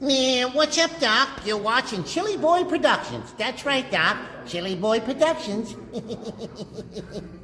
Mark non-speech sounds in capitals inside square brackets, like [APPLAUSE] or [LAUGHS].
Man, what's up, Doc? You're watching Chili Boy Productions. That's right, Doc. Chili Boy Productions. [LAUGHS]